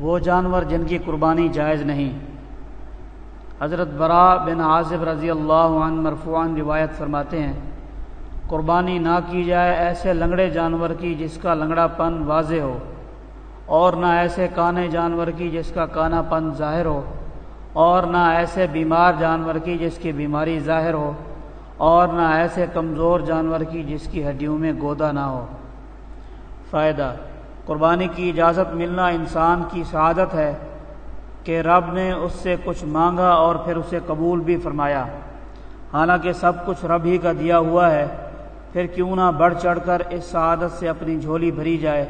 وہ جانور جن کی قربانی جائز نہیں۔ حضرت برا بن عاصف رضی اللہ عنہ مرفوعان روایت فرماتے ہیں، قربانی نہ کی جائے ایسے لنگڑے جانور کی جس کا لنگڑا پن واضح ہو، اور نہ ایسے کانے جانور کی جس کا کانا پن ظاہر ہو، اور نہ ایسے بیمار جانور کی جس کی بیماری ظاہر ہو، اور نہ ایسے کمزور جانور کی جس کی ہڈیوں میں گودا نہ ہو۔ فائدہ قربانی کی اجازت ملنا انسان کی سعادت ہے کہ رب نے اس سے کچھ مانگا اور پھر اسے قبول بھی فرمایا۔ حالانکہ سب کچھ رب ہی کا دیا ہوا ہے، پھر کیوں نہ بڑھ چڑھ کر اس سعادت سے اپنی جھولی بھری جائے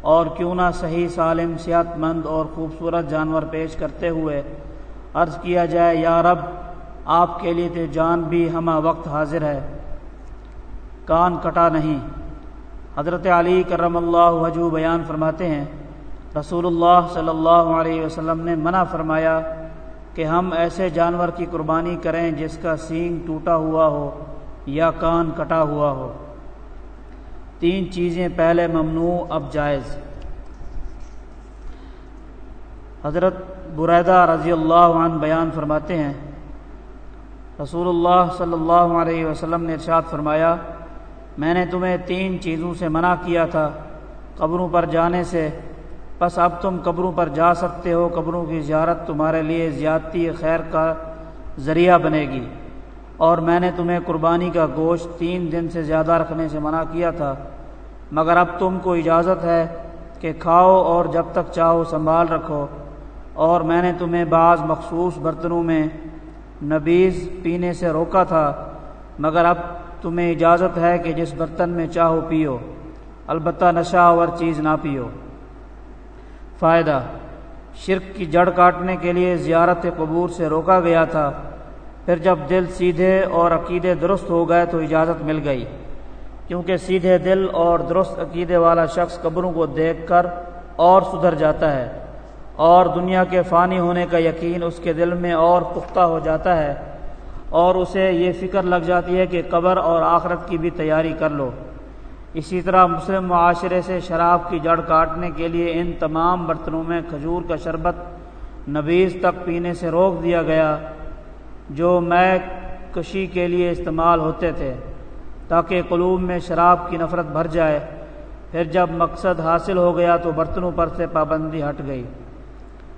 اور کیوں نہ صحیح سالم، صحت مند اور خوبصورت جانور پیش کرتے ہوئے عرض کیا جائے، یا رب، آپ کے لیے تو جان بھی ہمہ وقت حاضر ہے، کان کٹا نہیں۔ حضرت علی کرم اللہ وجو بیان فرماتے ہیں، رسول اللہ صلی اللہ علیہ وسلم نے منع فرمایا کہ ہم ایسے جانور کی قربانی کریں جس کا سینگ ٹوٹا ہوا ہو یا کان کٹا ہوا ہو۔ تین چیزیں پہلے ممنوع، اب جائز۔ حضرت بریدہ رضی اللہ عنہ بیان فرماتے ہیں، رسول اللہ صلی اللہ علیہ وسلم نے ارشاد فرمایا میں نے تمہیں تین چیزوں سے منع کیا تھا، قبروں پر جانے سے۔ بس اب تم قبروں پر جا سکتے ہو، قبروں کی زیارت تمہارے لیے زیادتی خیر کا ذریعہ بنے گی۔ اور میں نے تمہیں قربانی کا گوشت تین دن سے زیادہ رکھنے سے منع کیا تھا، مگر اب تم کو اجازت ہے کہ کھاؤ اور جب تک چاہو سنبھال رکھو۔ اور میں نے تمہیں بعض مخصوص برتنوں میں نبیز پینے سے روکا تھا، مگر اب تمہیں اجازت ہے کہ جس برتن میں چاہو پیو۔ البتہ نشہ اور چیز نہ پیو۔ فائدہ، شرک کی جڑ کاٹنے کے لیے زیارت قبور سے روکا گیا تھا۔ پھر جب دل سیدھے اور عقیدے درست ہو گئے تو اجازت مل گئی۔ کیونکہ سیدھے دل اور درست عقیدے والا شخص قبروں کو دیکھ کر اور سدھر جاتا ہے اور دنیا کے فانی ہونے کا یقین اس کے دل میں اور پختہ ہو جاتا ہے۔ اور اسے یہ فکر لگ جاتی ہے کہ قبر اور آخرت کی بھی تیاری کر لو۔ اسی طرح مسلم معاشرے سے شراب کی جڑ کاٹنے کے لیے ان تمام برتنوں میں کھجور کا شربت نبیز تک پینے سے روک دیا گیا، جو میں کشی کے لیے استعمال ہوتے تھے، تاکہ قلوب میں شراب کی نفرت بھر جائے۔ پھر جب مقصد حاصل ہو گیا تو برتنوں پر سے پابندی ہٹ گئی۔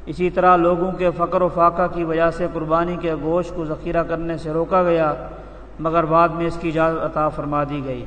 اسی طرح لوگوں کے فقر و فاقہ کی وجہ سے قربانی کے گوشت کو ذخیرہ کرنے سے روکا گیا، مگر بعد میں اس کی اجازت عطا فرما دی گئی۔